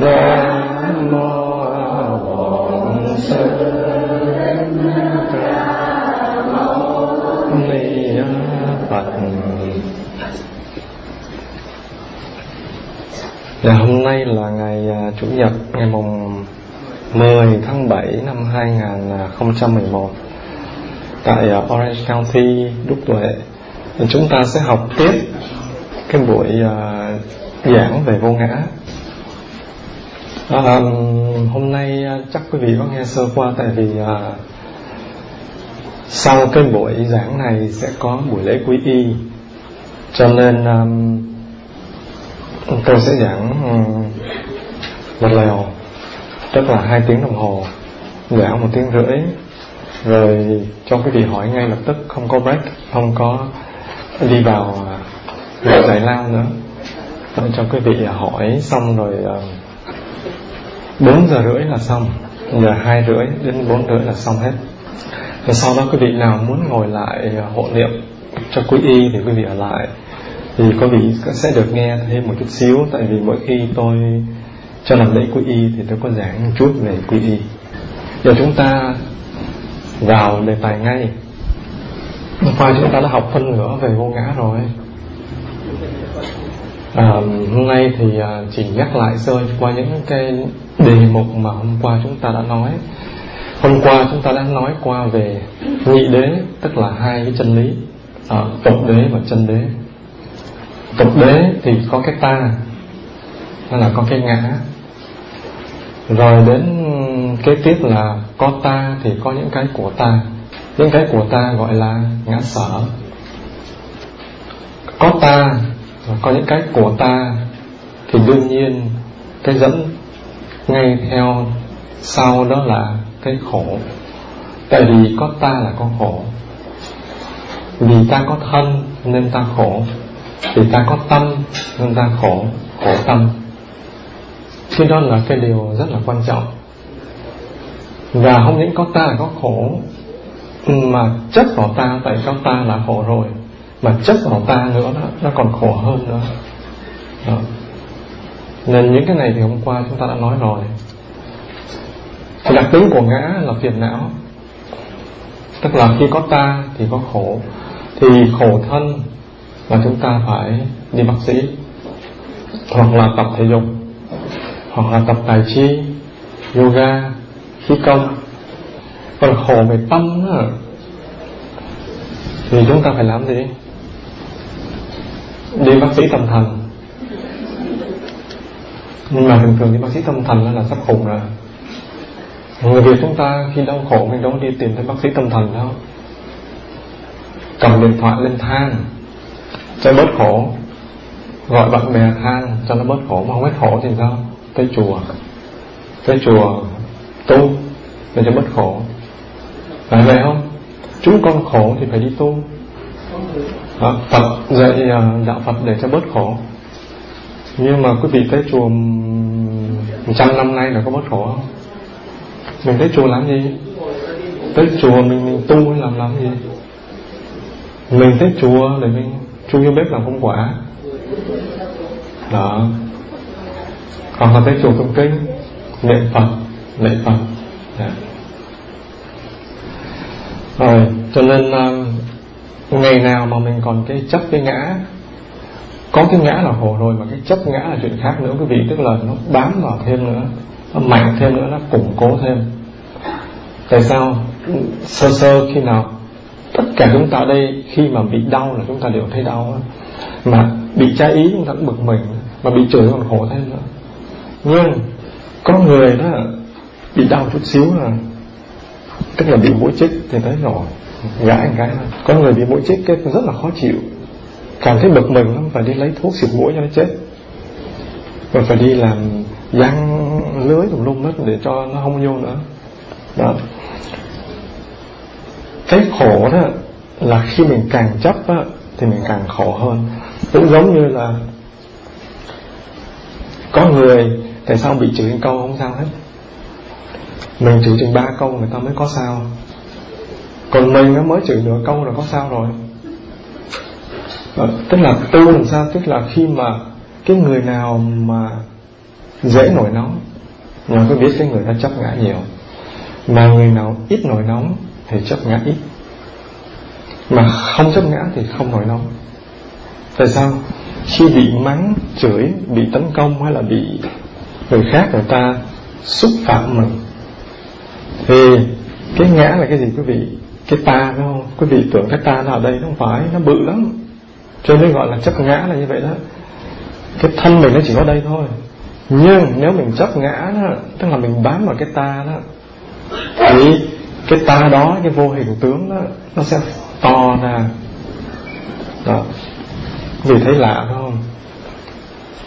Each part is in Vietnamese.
nam mô bổn sư ni phật Dạ, hôm nay là ngày à, Chủ nhật ngày mùng 10 tháng 7 năm 2011 tại à, Orange County, Đức Tuệ. Chúng ta sẽ học tiếp cái buổi à, giảng về vô ngã. À, hôm nay à, chắc quý vị có nghe sơ qua tại vì uh, sau cái buổi giảng này sẽ có buổi lễ quý y, cho nên um, tôi sẽ giảng um, một lèo tức là hai tiếng đồng hồ giảng một tiếng rưỡi. Rồi cho quý vị hỏi ngay lập tức không có break không có đi vào à, giải lao nữa. Rồi cho quý vị hỏi xong rồi uh, bốn giờ rưỡi là xong giờ hai rưỡi đến bốn rưỡi là xong hết. Và sau đó quý vị nào muốn ngồi lại ờ, hộ niệm cho quý y thì quý vị ở lại. Thì quý vị sẽ được nghe thêm một chút xíu tại vì mỗi khi tôi cho làm lễ quý y thì tôi có giảng một chút về quý y. Giờ chúng ta vào đề tài ngay. Hôm qua chúng ta đã học phân nửa về vô ngã rồi. À, hôm nay thì ờ, chỉ nhắc lại sơ qua những cái đề mục mà hôm qua chúng ta đã nói. Hôm qua chúng ta đã nói qua về nhị đế tức là hai cái chân lý à, tục đế và chân đế. Tục đế thì có cái ta nó là có cái ngã. Rồi đến kế tiếp là có ta thì có những cái của ta. Những cái của ta gọi là ngã sở. Có ta và có những cái của ta thì đương nhiên cái dẫn ngay theo sau đó là cái khổ. Tại vì có ta là có khổ. Vì ta có thân nên ta khổ. Vì ta có tâm nên ta khổ khổ tâm. Cái đó là cái điều rất là quan trọng. Và không những có ta là có khổ mà chấp vào ta tại có ta là khổ rồi? Mà chấp vào ta nữa đó, nó còn khổ hơn nữa. Đó nên những cái này thì hôm qua chúng ta đã nói rồi. Thì đặc tính của ngã là phiền não. Tức là khi có ta thì có khổ. Thì khổ thân là chúng ta phải đi bác sĩ. Hoặc là tập thể dục. Hoặc là tập tài chi, yoga, khí công. Còn khổ về tâm nữa thì chúng ta phải làm gì? Đi bác sĩ tâm thần nhưng mà thường thường đi bác sĩ tâm thần là sắp khủng rồi. Người việt chúng ta khi đau khổ mình đâu đi tìm tới bác sĩ tâm thần đâu. Cầm điện thoại lên than cho bớt khổ. Gọi bạn bè than cho nó bớt khổ. Mà không hết khổ thì sao? Tới chùa. Tới chùa tu để cho bớt khổ. Phải vậy không? Chúng con khổ thì phải đi tu. À, Phật dạy uh, đạo Phật để cho bớt khổ nhưng mà quý vị tới chùa trăm năm nay là có bớt khổ không? Mình tới chùa làm gì? Tới chùa mình mình tu hay làm làm gì? Mình tới chùa để mình chui vô bếp làm công quả. Đó. Hoặc là tới chùa tụng kinh niệm phật lễ phật. Yeah. Rồi cho nên uh, ngày nào mà mình còn cái chấp cái ngã có cái ngã là khổ rồi, mà cái chấp ngã là chuyện khác nữa, quý vị. Tức là nó bám vào thêm nữa, nó mạnh thêm nữa, nó củng cố thêm. Tại sao? Sơ sơ khi nào tất cả chúng ta ở đây, khi mà bị đau là chúng ta đều thấy đau mà bị trái ý chúng ta cũng bực mình, mà bị chửi còn khổ thêm nữa. Nhưng có người đó bị đau chút xíu là, tức là bị mũi chích thì thấy rồi gãi một cái có người bị mũi chích cái rất là khó chịu cảm thấy bực mình lắm phải đi lấy thuốc xịt mũi cho nó chết. Rồi phải đi làm giăng lưới tùm lum hết để cho nó không vô nữa. Đó. Cái khổ đó là khi mình càng chấp á, thì mình càng khổ hơn. Cũng giống như là có người tại sao bị chửi câu không sao hết? Mình chửi chừng ba câu người ta mới có sao. Còn mình nó mới chửi nửa câu là có sao rồi à, tức là tu làm sao? Tức là khi mà cái người nào mà dễ nổi nóng mà có biết cái người ta chấp ngã nhiều mà người nào ít nổi nóng thì chấp ngã ít mà không chấp ngã thì không nổi nóng. Tại sao? Khi bị mắng chửi bị tấn công hay là bị người khác người ta xúc phạm mình thì cái ngã là cái gì quý vị? Cái ta đúng không? Quý vị tưởng cái ta nào đây nó không phải nó bự lắm cho nên gọi là chấp ngã là như vậy đó. Cái thân mình nó chỉ có đây thôi. Nhưng nếu mình chấp ngã đó, tức là mình bám vào cái ta đó, thì cái ta đó, cái vô hình tướng đó, nó sẽ to ra. Đó. Vì thấy lạ phải không?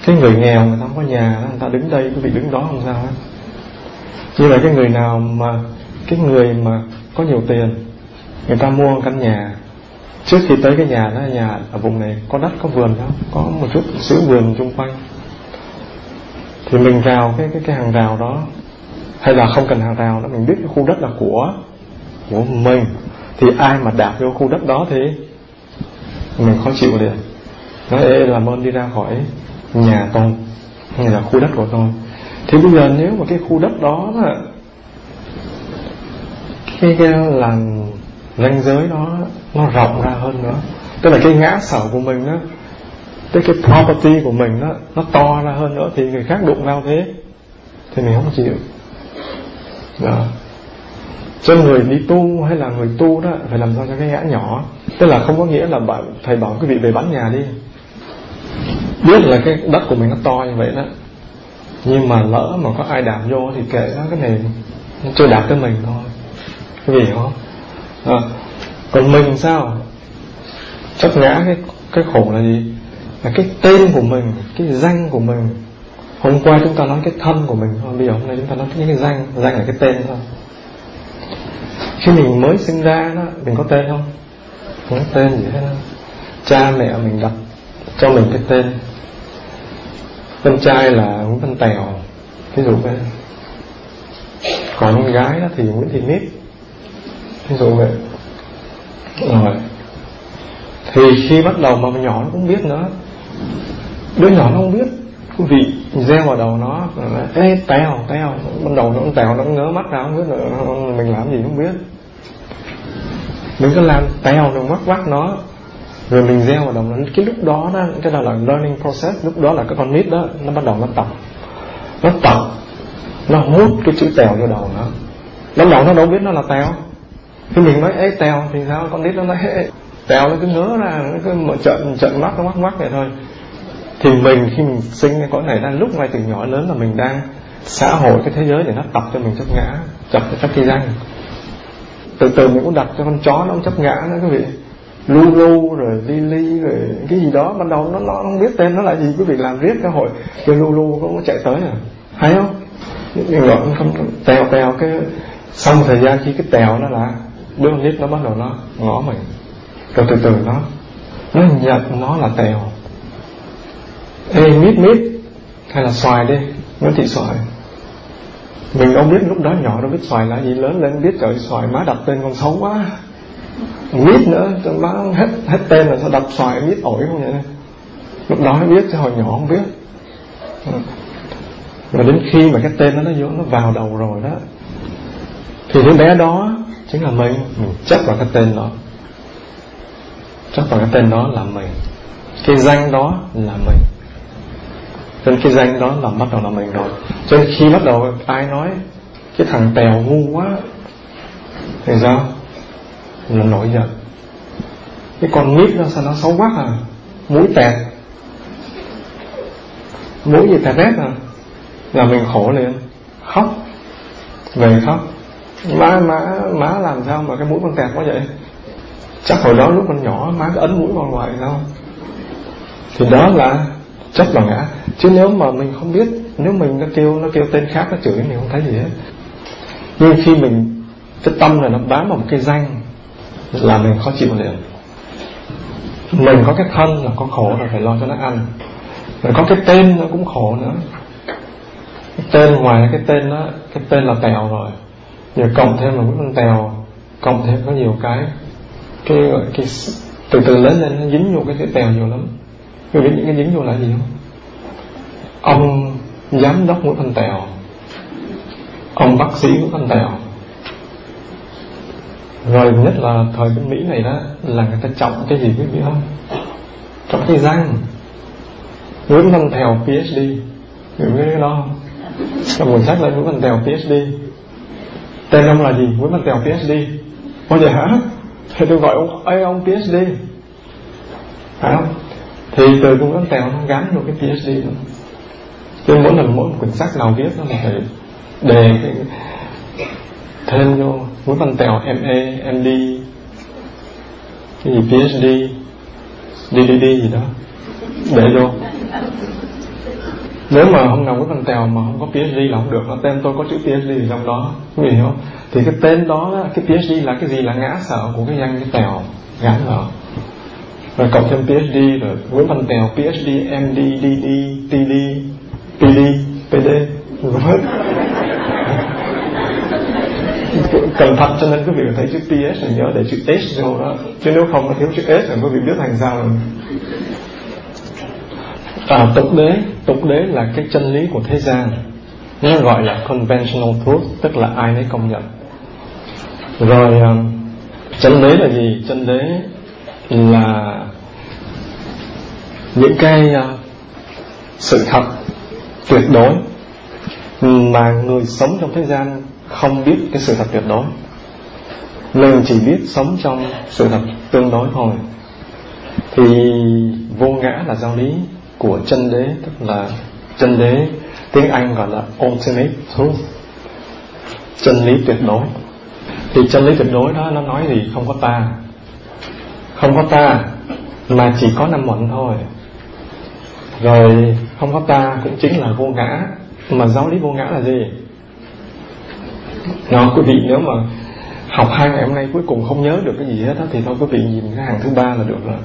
Cái người nghèo người ta không có nhà, người ta đứng đây quý vị đứng đó không sao hết. Như vậy cái người nào mà, cái người mà có nhiều tiền, người ta mua căn nhà trước khi tới cái nhà đó nhà ở vùng này có đất có vườn đó có một chút xíu vườn chung quanh. Thì mình vào cái cái cái hàng rào đó hay là không cần hàng rào đó mình biết cái khu đất là của của mình. Thì ai mà đạp vô khu đất đó thì mình khó chịu liền. Nói ê làm ơn đi ra khỏi nhà tôi hay là khu đất của tôi. Thì bây giờ nếu mà cái khu đất đó là cái, cái làn ranh giới đó, nó rộng ra hơn nữa. Tức là cái ngã sở của mình đó cái cái property của mình đó nó to ra hơn nữa, thì người khác đụng vào thế, thì mình không chịu. Đó. Cho người đi tu hay là người tu đó, phải làm sao cho cái ngã nhỏ. Tức là không có nghĩa là bạn thầy bảo quý vị về bán nhà đi. Biết là cái đất của mình nó to như vậy đó. Nhưng mà lỡ mà có ai đạp vô thì kệ nó, cái này nó chưa đạp tới mình thôi. Quý vị hiểu không? À, còn mình sao? Chấp ngã cái cái khổ là gì? Là cái tên của mình cái danh của mình. Hôm qua chúng ta nói cái thân của mình thôi bây giờ hôm nay chúng ta nói những cái danh danh là cái tên thôi. Khi mình mới sinh ra đó mình có tên không? Không có tên gì hết đó. cha mẹ mình đặt cho mình cái tên. Con trai là nguyễn văn tèo ví dụ vậy còn con gái đó thì nguyễn thị nít ví dụ vậy rồi. Thì khi bắt đầu mà nhỏ nó cũng biết nữa. Đứa nhỏ nó không biết. Quý vị gieo vào đầu nó ê tèo tèo ban đầu nó tèo nó ngớ mắt ra, không biết nữa mình làm gì không biết. Mình cứ làm tèo rồi mắt mắt nó. Rồi mình gieo vào đầu nó. Cái lúc đó đó, cái đó là learning process. Lúc đó là cái con nít đó, nó bắt đầu nó tập. Nó tập. Nó hút cái chữ tèo vô đầu nó. Ban đầu nó đâu biết nó là tèo cái mình nói ế tèo thì sao? Con nít nó nói tèo nó cứ ngớ ra, nó cứ trận trận mắt, nó mắt mắt vậy thôi. Thì mình khi mình sinh cái cõi này ra lúc ngay từ nhỏ lớn là mình đang xã hội cái thế giới để nó tập cho mình chấp ngã, tập cho các kỳ danh từ từ mình cũng đặt cho con chó nó cũng chấp ngã nữa, quý vị. Lulu rồi Lily rồi cái gì đó, ban đầu nó nó không biết tên nó là gì, quý vị làm riết cái hội cái Lulu nó chạy tới à. Hay không? Nhưng gọi không tèo tèo cái xong thời gian khi cái tèo nó là đứa nít nó bắt đầu nó ngõ mình. Rồi từ từ nó nó nhận nó là tèo. Ê, mít mít, hay là xoài đi nguyễn thị xoài. Mình không biết lúc đó nhỏ đâu biết xoài là gì, lớn lên biết trời xoài, má đặt tên con xấu quá. Mít nữa trong má hết hết tên là sao đập xoài mít ổi không vậy? Lúc đó mới biết chứ hồi nhỏ không biết. Và đến khi mà cái tên đó nó vô, nó vào đầu rồi đó, thì đứa bé đó chính là mình. Mình chấp vào cái tên đó. Chấp vào cái tên đó là mình. Cái danh đó là mình. Cho nên cái danh đó là bắt đầu là mình rồi. Cho nên khi bắt đầu ai nói, cái thằng tèo ngu quá, thì sao? Là nổi giận. Cái con nít nó sao nó xấu quá à? Mũi tẹt. Mũi gì tẹt rét à? Là mình khổ liền khóc. Về khóc má má má làm sao mà cái mũi con tẹt quá vậy? Chắc hồi đó lúc con nhỏ má ấn mũi vào ngoài sao? Thì đó là chấp là ngã. Chứ nếu mà mình không biết nếu mình nó kêu nó kêu tên khác nó chửi mình không thấy gì hết. Nhưng khi mình cái tâm này nó bám vào một cái danh là mình khó chịu liền. Mình có cái thân là có khổ là phải lo cho nó ăn. Rồi có cái tên nó cũng khổ nữa. Cái tên ngoài cái tên đó cái tên là tèo rồi giờ cộng thêm là nguyễn tèo, cộng thêm có nhiều cái cái cái từ từ lớn lên, nó dính vô cái cái tèo nhiều lắm. Người biết những cái dính vô là gì không? Ông giám đốc của văn tèo, ông bác sĩ của văn tèo. Rồi nhất là thời bên mỹ này đó, là người ta trọng cái gì quý vị không? Trọng cái răng nguyễn văn tèo phd hiểu cái đó không? Trong cuốn sách lên nguyễn văn tèo phd tên ông là gì? Nguyễn văn tèo phd ôi vậy hả? Thì tôi gọi ông ấy ông phd phải không? Thì từ nguyễn văn tèo nó gắn vô cái phd nữa cho mỗi lần mỗi một quyển sách nào viết nó phải đề cái thêm vô. Nguyễn Văn Tèo MA, MD cái gì PhD DDD gì đó. Để vô nếu mà không nào có thằng Tèo mà không có PhD là không được tên tôi có chữ PhD trong đó, quý vị hiểu không? Thì cái tên đó cái PhD là cái gì? Là ngã sở của cái danh cái Tèo, ngã sợ rồi cộng thêm PhD rồi Nguyễn Văn Tèo PhD MD DD TD PD PD hết cẩn thận cho nên quý vị thấy chữ PS là nhớ để chữ S vô đó. Chứ nếu không nó thiếu chữ S là quý vị biết thành sao rồi à, tục đế tục đế là cái chân lý của thế gian. Nó gọi là conventional truth tức là ai nấy công nhận. Rồi um, chân đế là gì? Chân đế là những cái uh, sự thật tuyệt đối mà người sống trong thế gian không biết cái sự thật tuyệt đối. Mình chỉ biết sống trong sự thật tương đối thôi. Thì vô ngã là giáo lý của chân đế tức là chân đế tiếng anh gọi là ultimate truth chân lý tuyệt đối. Thì chân lý tuyệt đối đó nó nói gì? Không có ta. Không có ta mà chỉ có năm mận thôi. Rồi không có ta cũng chính là vô ngã. Mà giáo lý vô ngã là gì? Nó quý vị nếu mà học hai ngày hôm nay cuối cùng không nhớ được cái gì hết đó, thì thôi quý vị nhìn cái hàng thứ ba là được rồi.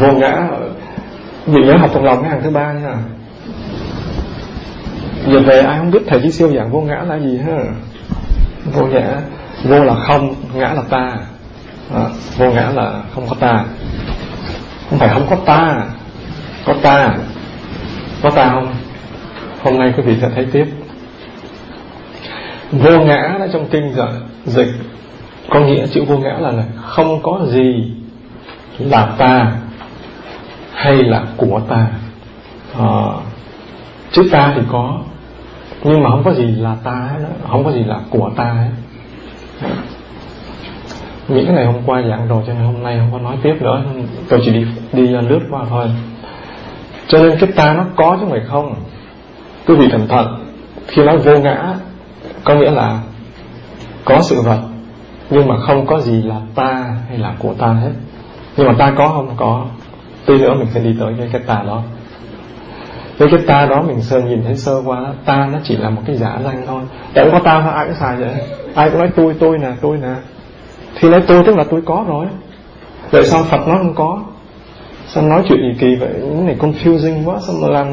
Vô ngã vị nhớ học trong lòng cái hàng thứ ba nha. Giờ về ai không biết thầy chỉ siêu dạng vô ngã là gì ha? Vô ngã vô là không ngã là ta. Đó, vô ngã là không có ta. Không phải không có ta có ta. Có ta không? Hôm nay quý vị sẽ thấy tiếp. Vô ngã đó trong kinh rồi dịch có nghĩa chữ vô ngã là, là không có gì là ta hay là của ta? Ờ, à, chữ ta thì có nhưng mà không có gì là ta hết không có gì là của ta hết. Những cái này hôm qua giảng rồi cho nên hôm nay không có nói tiếp nữa. Tôi chỉ đi đi lướt qua thôi. Cho nên cái ta nó có chứ phải không? Quý vị cẩn thận khi nói vô ngã có nghĩa là có sự vật nhưng mà không có gì là ta hay là của ta hết. Nhưng mà ta có không? Có tí nữa mình sẽ đi tới cái cái ta đó. Với cái ta đó mình sơ nhìn thấy sơ qua, ta nó chỉ là một cái giả danh thôi. Chẳng có ta mà ai cũng xài vậy? Ai cũng nói, tôi tôi nè tôi nè. Thì nói tôi, tức là tôi có rồi. Vậy sao phật nó không có? Sao nói chuyện gì kỳ vậy? Những này confusing quá. Sao mà làm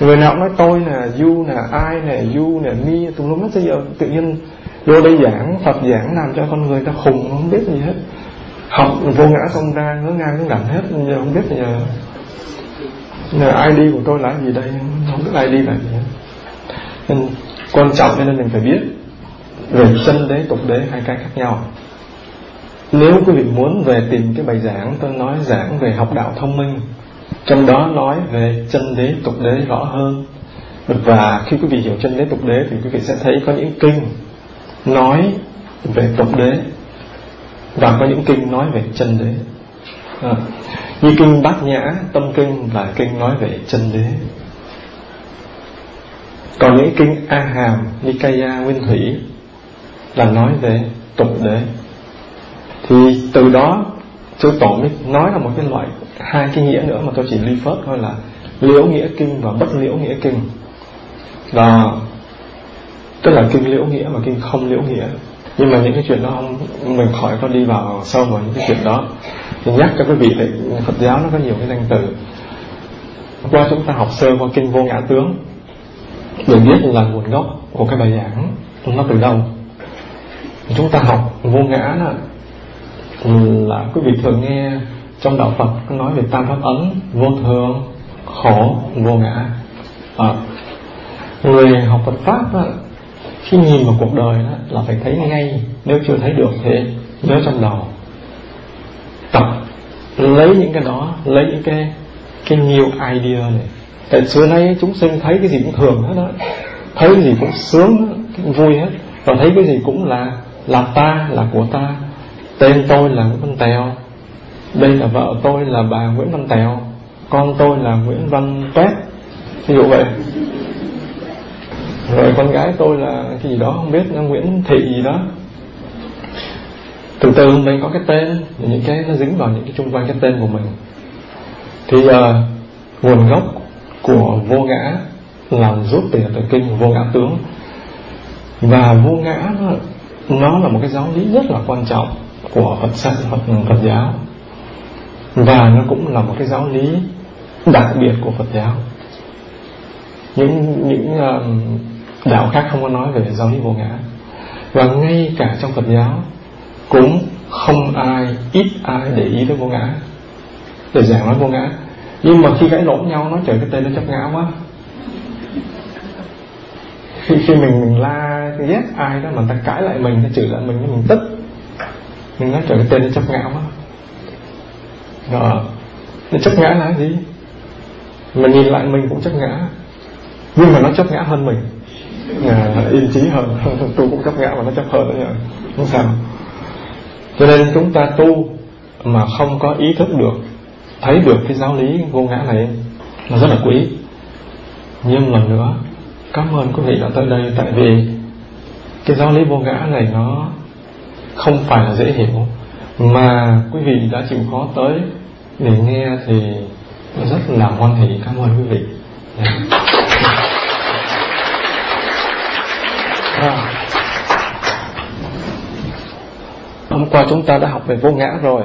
người nào cũng nói tôi nè, you nè ai nè, you nè, me. Tùm lum hết bây giờ tự nhiên vô đây giảng, phật giảng làm cho con người ta khùng, không biết gì hết học vô ngã xong ra ngớ ngang ngớ ngẩn hết, giờ không biết giờ giờ Giờ ID của tôi là gì đây? Không biết ID là gì. Hết Nên quan trọng cho nên mình phải biết Về chân đế, tục đế hai cái khác nhau. Nếu quý vị muốn về tìm cái bài giảng, tôi nói giảng về học đạo thông minh, trong đó nói về chân đế, tục đế rõ hơn. Và khi quý vị hiểu chân đế, tục đế thì quý vị sẽ thấy có những kinh nói về tục đế và có những kinh nói về chân đế. À, như kinh bát nhã tâm kinh là kinh nói về chân đế. Còn những kinh a hàm nikaya nguyên thủy là nói về tục đế. Thì từ đó sư tổ mới nói là một cái loại hai cái nghĩa nữa mà tôi chỉ ly phớt thôi là liễu nghĩa kinh và bất liễu nghĩa kinh. Và tức là kinh liễu nghĩa và kinh không liễu nghĩa nhưng mà những cái chuyện đó không mình khỏi có đi vào sâu vào những cái chuyện đó. Thì nhắc cho quý vị là Phật giáo nó có nhiều cái danh từ. Qua chúng ta học sơ qua kinh vô ngã tướng. Để biết là nguồn gốc của cái bài giảng nó từ đâu. Chúng ta học vô ngã là là quý vị thường nghe trong đạo Phật nói về tam pháp ấn vô thường khổ vô ngã. À. người học Phật pháp đó, khi nhìn vào cuộc đời đó là phải thấy ngay, nếu chưa thấy được thì nhớ trong đầu. Tập, lấy những cái đó, lấy những cái cái nhiều idea này. Tại xưa nay chúng sinh thấy cái gì cũng thường hết đó thấy cái gì cũng sướng, cũng vui hết. Và thấy cái gì cũng là là ta, là của ta. Tên tôi là nguyễn văn tèo. Đây là vợ tôi là bà nguyễn văn tèo. Con tôi là nguyễn văn tét ví dụ vậy rồi con gái tôi là cái gì đó không biết là nguyễn thị gì đó. Từ từ mình có cái tên những cái nó dính vào những cái chung quanh cái tên của mình. Thì uh, nguồn gốc của vô ngã là rút từ từ kinh vô ngã tướng. Và vô ngã nó, nó là một cái giáo lý rất là quan trọng của Phật sách Phật, Phật giáo. Và nó cũng là một cái giáo lý đặc biệt của Phật giáo. Những những uh, đạo khác không có nói về giáo lý vô ngã. Và ngay cả trong Phật giáo, cũng không ai, ít ai để ý tới vô ngã, để giảng nói vô ngã. Nhưng mà khi cãi lộn nhau nói trời cái tên nó chấp ngã quá. Khi khi mình mình la, ghét ai đó mà ta cãi lại mình nó chửi lại mình mình tức. Mình nói trời cái tên nó chấp ngã quá. Rồi nó chấp ngã là gì? Mà nhìn lại mình cũng chấp ngã. Nhưng mà nó chấp ngã hơn mình à, yên trí hơn tôi cũng chấp ngã mà nó chấp hơn nữa nhờ không sao? Cho nên chúng ta tu mà không có ý thức được thấy được cái giáo lý vô ngã này là rất là quý. Nhưng lần nữa cảm ơn quý vị đã tới đây tại vì cái giáo lý vô ngã này nó không phải là dễ hiểu mà quý vị đã chịu khó tới để nghe thì rất là hoan hỷ. Cảm ơn quý vị. Yeah. À. hôm qua chúng ta đã học về vô ngã rồi.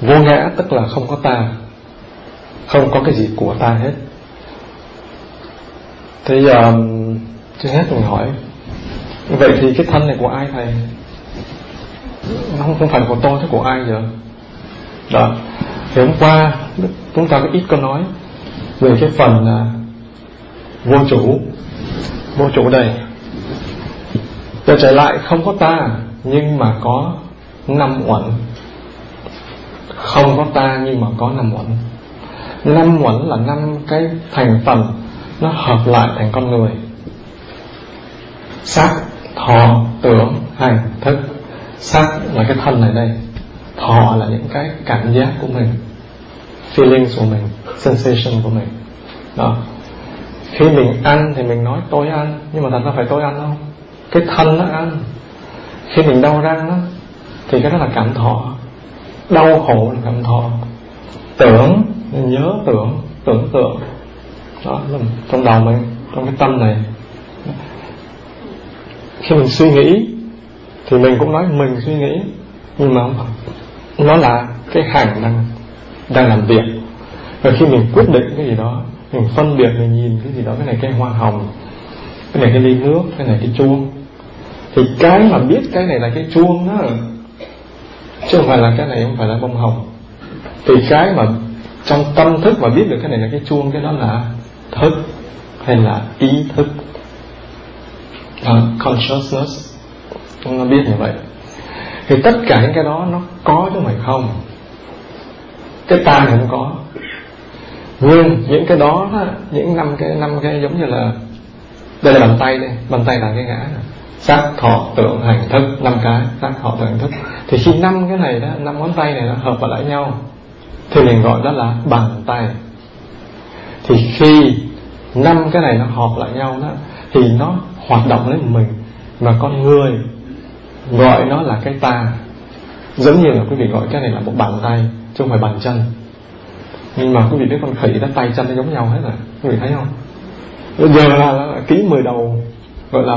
Vô ngã tức là không có ta. Không có cái gì của ta hết. Thì giờ trước hết mình hỏi. Vậy thì cái thân này của ai thầy? Nó không, không phải của tôi thế của ai giờ? Đó. Thì hôm qua chúng ta có ít có nói về cái phần uh, vô chủ vô trụ đây. Rồi trở lại không có ta, nhưng mà có năm uẩn. Không có ta, nhưng mà có năm uẩn. Năm uẩn là năm cái thành phần nó hợp lại thành con người. Sắc, thọ, tưởng, hành, thức. Sắc là cái thân này đây. Thọ là những cái cảm giác của mình. Feelings của mình, sensation của mình. Đó khi mình ăn thì mình nói, tôi ăn. Nhưng mà thật ra phải tôi ăn không? Cái thân nó ăn. Khi mình đau răng đó thì cái đó là cảm thọ. Đau khổ là cảm thọ. Tưởng nhớ tưởng tưởng tượng. Đó, là trong đầu mình, trong cái tâm này. Khi mình suy nghĩ, thì mình cũng nói, mình suy nghĩ. Nhưng mà không nó là cái hành đang đang làm việc. Và khi mình quyết định cái gì đó mình phân biệt mình nhìn cái gì đó cái này cái hoa hồng cái này cái ly nước cái này cái chuông. Thì cái mà biết cái này là cái chuông đó chứ không phải là cái này không phải là bông hồng. Thì cái mà trong tâm thức mà biết được cái này là cái chuông cái đó là thức hay là ý thức. Uh, consciousness. Nó biết như vậy. Thì tất cả những cái đó nó có chứ không phải không. Cái ta thì không có nhưng những cái đó, những năm cái năm cái giống như là, đây là bàn tay đây, bàn tay là cái ngã. Sắc thọ tưởng hành thức, năm cái sắc thọ tưởng hành thức. Thì khi năm cái này đó, năm ngón tay này nó hợp vào lại nhau, thì mình gọi đó là bàn tay. Thì khi năm cái này nó hợp lại nhau đó, thì nó hoạt động lên mình, mà con người gọi nó là cái ta. Giống như là quý vị gọi cái này là một bàn tay, chứ không phải bàn chân nhưng mà quý vị biết con khỉ nó tay chân nó giống nhau hết rồi quý vị thấy không? Bây giờ là, là ký 10 đầu gọi là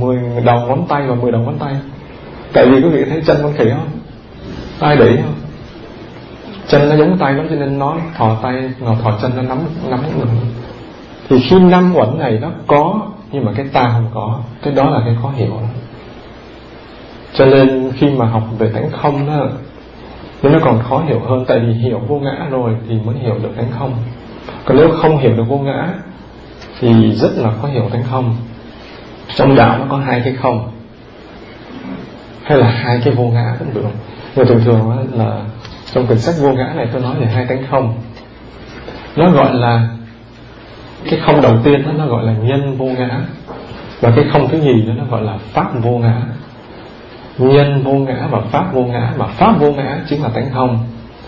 10 đầu ngón tay và 10 đầu ngón tay. Tại vì quý vị thấy chân con khỉ không? Ai để không? Chân nó giống tay lắm cho nên nó thò tay nó thò chân nó nắm nắm được thì khi năm uẩn này nó có nhưng mà cái ta không có. Cái đó là cái khó hiểu đó. cho nên khi mà học về tánh không đó nên nó còn khó hiểu hơn tại vì hiểu vô ngã rồi thì mới hiểu được tánh không. Còn nếu không hiểu được vô ngã thì rất là khó hiểu tánh không. Trong đạo nó có hai cái không hay là hai cái vô ngã cũng được. Nhưng thường thường là trong quyển sách vô ngã này tôi nói về hai tánh không. Nó gọi là cái không đầu tiên đó, nó gọi là nhân vô ngã và cái không thứ nhì đó nó gọi là pháp vô ngã nhân vô ngã và pháp vô ngã, mà pháp vô ngã chính là tánh không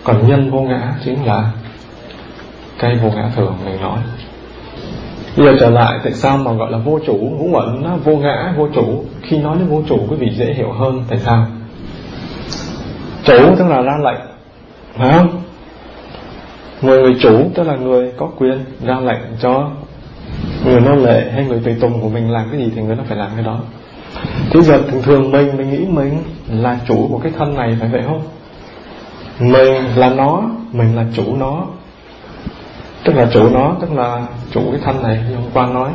còn nhân vô ngã chính là cái vô ngã thường mình nói. Bây giờ trở lại, tại sao mà gọi là vô chủ? Ngũ uẩn nó vô ngã, vô chủ. Khi nói đến vô chủ, quý vị dễ hiểu hơn tại sao. Chủ tức là ra lệnh, phải không? Người người chủ tức là người có quyền ra lệnh cho người nô lệ hay người tùy tùng của mình làm cái gì thì người đó phải làm cái đó thế giờ thường thường mình mình nghĩ mình là chủ của cái thân này phải vậy không? Mình là nó, mình là chủ nó. Tức là chủ nó, tức là chủ cái thân này, như hôm qua nói.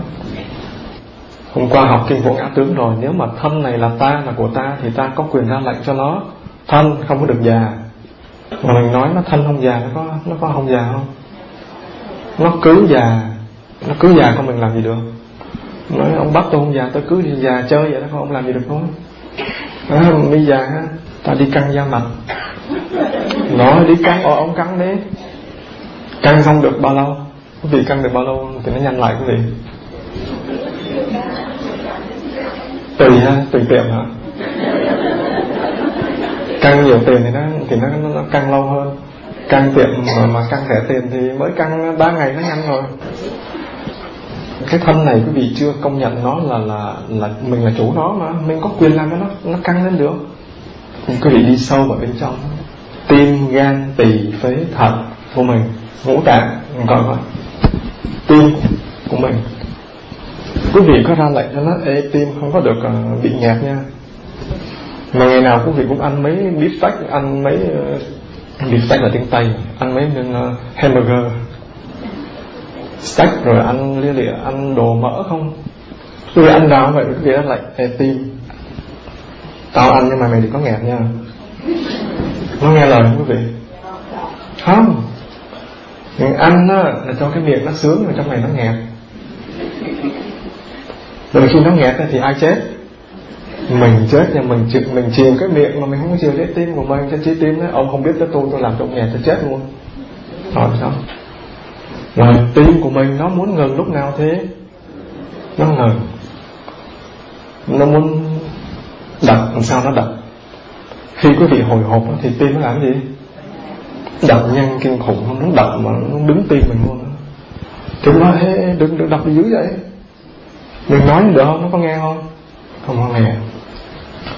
Hôm qua học kinh vô ngã tướng rồi, nếu mà thân này là ta là của ta thì ta có quyền ra lệnh cho nó. Thân không có được già. Mà mình nói nó thân không già, nó có nó có không già không? Nó cứ già, nó cứ già con mình làm gì được nói ông bắt tôi không già tôi cứ già chơi vậy đó không ông làm gì được không à, mi già ta đi căng da mặt nói đi căng ờ ông căng đi. Căng xong được bao lâu. Quý vị căng được bao lâu thì nó nhanh lại quý vị tùy ha tùy tiệm hả? Căng nhiều tiền thì nó thì nó, nó, nó căng lâu hơn. Căng tiệm mà, mà căng thẻ tiền thì mới căng ba ngày nó nhanh rồi cái thân này quý vị chưa công nhận nó là là là mình là chủ nó mà. Mình có quyền làm cho nó nó căng lên được. Quý vị đi sâu vào bên trong. Tim gan tỳ phế thận của mình ngũ tạng gọi gọi tim của mình. Quý vị có ra lệnh cho nó ê tim không có được uh, bị nhạt nha. Mà ngày nào quý vị cũng ăn mấy beef steak ăn mấy uh, beef steak là tiếng tây ăn mấy uh, hamburger sách rồi ăn lia lịa ăn đồ mỡ không? Tôi ăn đau vậy quý vị lại e tim tao ăn nhưng mà mày đừng có nghẹt nha. Nó nghe lời không quý vị? Không. Mình ăn đó, là cho cái miệng nó sướng mà trong này nó nghẹt rồi khi nó nghẹt thì ai chết? Mình chết nhưng mình chịu mình chìm cái miệng mà mình không chịu lấy tim của mình. Cho chi tim đó ông không biết tới tôi tôi làm trong nghẹt tôi chết luôn. Rồi sao? Mà tim của mình nó muốn ngừng lúc nào thế? Nó ngừng. Nó muốn đập làm sao nó đập? Khi quý vị hồi hộp thì tim nó làm gì? Đập nhanh kinh khủng nó đập mà nó đứng tim mình luôn chúng nói hey, đừng đừng đập dữ dưới vậy. Đừng nói được không? Nó có nghe không? Không có nghe.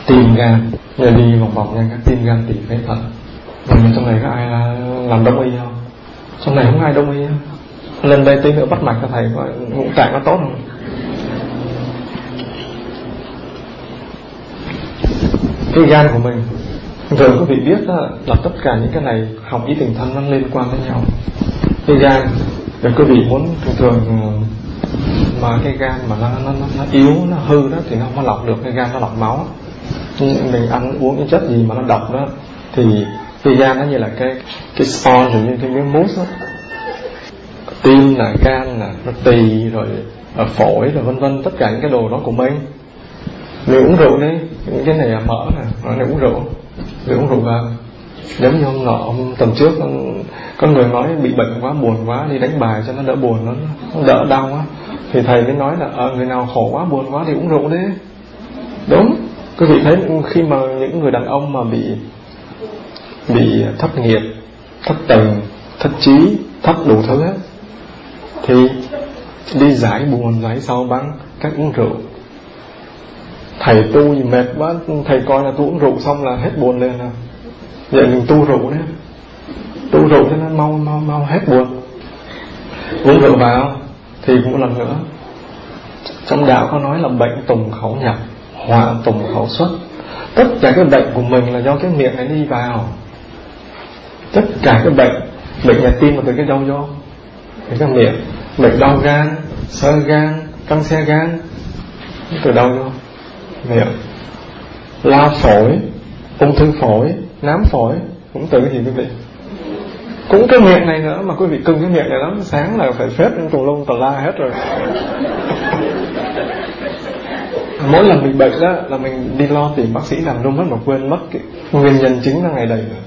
Tim gan. Giờ đi vòng vòng nhanh các tim gan tỳ phế thận mà trong này có ai là làm đông y không? Trong này không ai đông y không lên đây tí nữa bắt mạch cho thầy coi ngũ tạng nó tốt không? Cái gan của mình rồi quý vị biết đó, là tất cả những cái này học ý tình thân nó liên quan với nhau. Cái gan rồi quý vị muốn thường thường ừ, mà cái gan mà nó nó nó yếu nó hư đó thì nó không có lọc được cái gan nó lọc máu. Mình ăn uống những chất gì mà nó độc đó thì cái gan nó như là cái cái sponge như cái miếng mousse đó tim là gan là tỳ rồi phổi rồi vân vân tất cả những cái đồ đó của mình mình uống rượu đi những cái này là mỡ nè người này uống rượu người uống rượu vào giống như hôm nọ hôm tuần trước có người nói bị bệnh quá buồn quá đi đánh bài cho nó đỡ buồn nó, nó đỡ đau quá thì thầy mới nói là à, người nào khổ quá buồn quá thì uống rượu đi. Đúng. Quý vị thấy khi mà những người đàn ông mà bị bị thất nghiệp thất tình thất trí thất đủ thứ hết thì đi giải buồn, giải sâu bằng cách uống rượu. Thầy tu gì mệt quá, thầy coi là tu uống rượu xong là hết buồn lên à. Vậy mình tu rượu đấy. Tu rượu cho nó mau mau mau hết buồn. Uống rượu vào thì cũng một lần nữa. Trong đạo có nói là bệnh tùng khẩu nhập, họa tùng khẩu xuất. Tất cả cái bệnh của mình là do cái miệng này đi vào. Tất cả cái bệnh bệnh nhà tim là từ cái đâu vô từ cái miệng bệnh đau gan, sơ gan, căng xe gan. Từ đâu vô miệng. La phổi, ung thư phổi, nám phổi, cũng từ cái gì quý vị. Cũng cái miệng này nữa, mà quý vị cưng cái miệng này lắm, sáng là phải phết tù lum tà la hết rồi. Mỗi lần bị bệnh đó, là mình đi lo tìm bác sĩ làm luôn mất mà quên mất cái nguyên nhân chính là ngày đầy rồi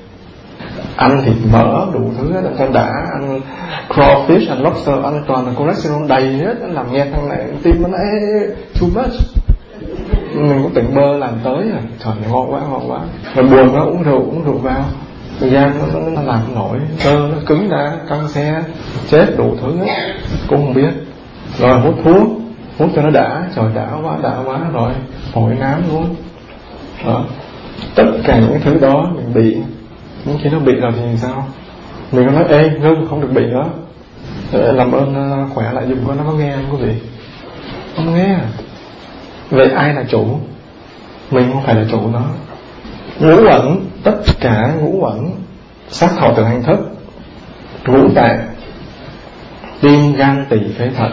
ăn thịt mỡ đủ thứ hết cho đã crawfish and lobster ăn toàn là cholesterol đầy hết làm nghe thằng này tim nó nói too much. Mình cũng tỉnh bơ làm tới rồi trời ngon quá ngon quá. Mà buồn nó uống rượu uống rượu vào. Gan nó, nó, nó làm nổi cơ nó cứng ra căng xe chết đủ thứ hết. Cũng không biết. Rồi hút thuốc hút cho nó đã. Trời đã quá đã quá rồi. Phổi nám luôn. Đó. Tất cả những thứ đó mình bị. Nhưng khi nó bị rồi thì sao? Mình có nói, ê ngưng không được bị nữa. Làm ơn ờ, khỏe lại dùng con, nó có nghe, không quý vị không nghe. Vậy ai là chủ? Mình không phải là chủ nó. Ngũ quẩn, tất cả ngũ quẩn, sắc thọ từ hành thức, ngũ tạng, tim gan tỳ phế thận,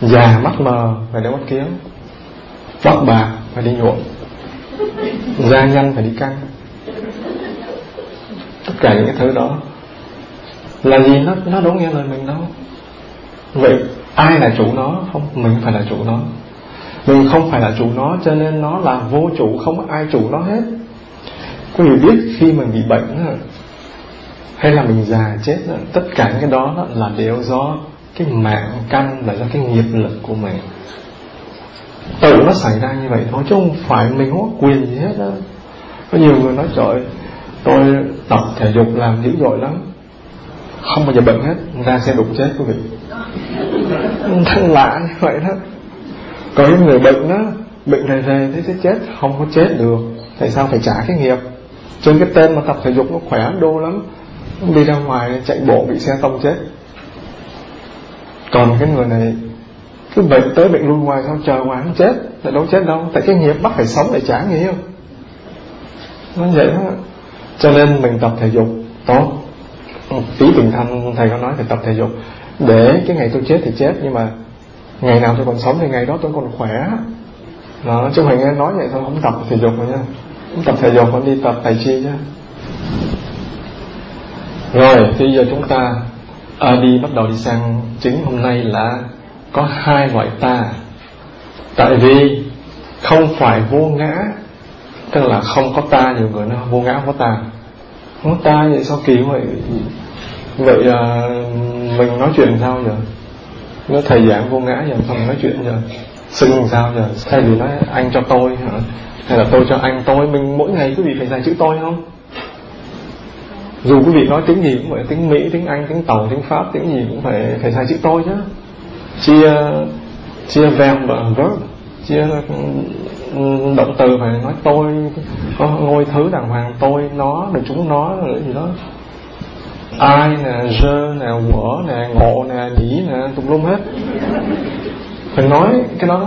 già mắt mờ phải đeo mắt kiếm tóc bạc phải đi nhuộm da nhanh phải đi căng tất cả những cái thứ đó. Là gì? Nó nó đúng nghe lời mình đâu vậy ai là chủ nó? Không, mình phải là chủ nó. Mình không phải là chủ nó, cho nên nó là vô chủ, không ai chủ nó hết. Quý vị biết khi mình bị bệnh hay là mình già chết tất cả những cái đó là đều do cái mạng căn và do cái nghiệp lực của mình. Tự nó xảy ra như vậy thôi, chứ không phải mình không có quyền gì hết đó có nhiều người nói, trời tôi tập thể dục làm dữ dội lắm. Không bao giờ bệnh hết ra sẽ đụng chết quý vị. Thật lạ như vậy đó. Có những người bệnh đó bệnh rề rề thế sẽ chết không có chết được. Tại sao phải trả cái nghiệp? Trên cái tên mà tập thể dục nó khỏe đô lắm. Đi ra ngoài chạy bộ bị xe tông chết. Còn cái người này cứ bệnh tới bệnh lui ngoài sao chờ ngoài không chết lại đâu chết đâu. Tại cái nghiệp bắt phải sống để trả nghĩa nó vậy đó cho nên mình tập thể dục tốt. Ừ, Tí bình thanh thầy có nói thì tập thể dục. Để cái ngày tôi chết thì chết nhưng mà ngày nào tôi còn sống thì ngày đó tôi còn khỏe. Đó chứ mình nghe nói vậy thôi không tập thể dục rồi nha. Không tập thể dục còn đi tập tài chi chứ rồi thì giờ chúng ta à, đi bắt đầu đi sang chính hôm nay là có hai loại ta. Tại vì không phải vô ngã tức là không có ta nhiều người nó vô ngã không có ta. Không có ta vậy sao kỳ vậy? Vậy à, mình nói chuyện sao giờ? Nó thầy giảng vô ngã giờ không nói chuyện giờ. Xưng sao giờ? Thay vì nói anh cho tôi hả? Hay là tôi cho anh tôi? Mình mỗi ngày quý vị phải dạy chữ tôi không? Dù quý vị nói tiếng gì cũng vậy tiếng mỹ tiếng anh tiếng tàu tiếng pháp tiếng gì cũng phải phải xài chữ tôi chứ. Chia chia verb và verb chia ừ, động từ phải nói tôi có ngôi thứ đàng hoàng tôi nó rồi chúng nó rồi gì đó. Ai nè dơ nè quở nè ngộ nè nhĩ nè tùm lum hết. Phải nói cái đó.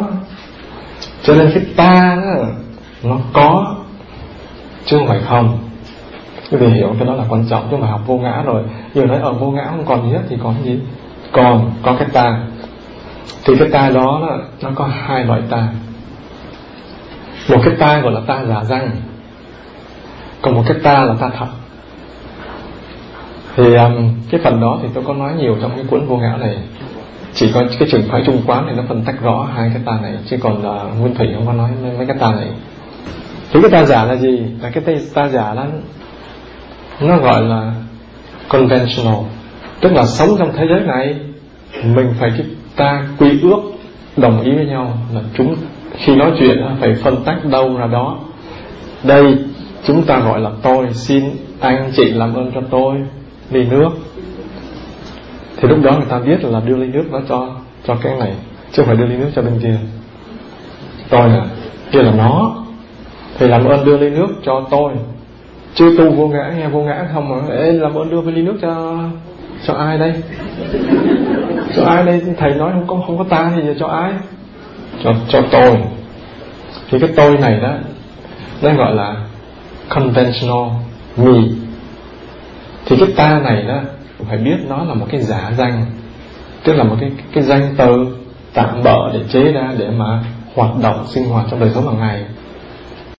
Cho nên cái ta đó, nó có chứ không phải không. Quý vị hiểu cái đó là quan trọng chứ không phải học vô ngã rồi. Giờ nói ở vô ngã không còn gì hết thì còn gì? Còn có cái ta thì cái ta đó là nó có hai loại ta. Một cái ta gọi là ta giả danh còn một cái ta là ta thật. Thì um, cái phần đó thì tôi có nói nhiều trong cái cuốn vô ngã này. Chỉ có cái trường phái trung quán thì nó phân tách rõ hai cái ta này chứ còn là nguyên thủy không có nói mấy cái ta này. Thì cái ta giả là gì? Là cái ta giả đó nó gọi là conventional tức là sống trong thế giới này mình phải cái ta quy ước đồng ý với nhau là chúng khi nói chuyện phải phân tách đâu ra đó. Đây chúng ta gọi là tôi xin anh chị làm ơn cho tôi ly nước. Thì lúc đó người ta biết là đưa ly nước đó cho cho cái này chứ không phải đưa ly nước cho bên kia. Tôi là kia là nó thì làm ơn đưa ly nước cho tôi. Chưa tu vô ngã nghe vô ngã không mà Ê, làm ơn đưa ly nước cho cho ai đây? Cho ai đây? Thầy nói không có không có ta thì giờ cho ai? Cho cho tôi. Thì cái tôi này đó, nó gọi là conventional me. Thì cái ta này đó phải biết nó là một cái giả danh. Tức là một cái cái danh từ tạm bỡ để chế ra để mà hoạt động, sinh hoạt trong đời sống hàng ngày.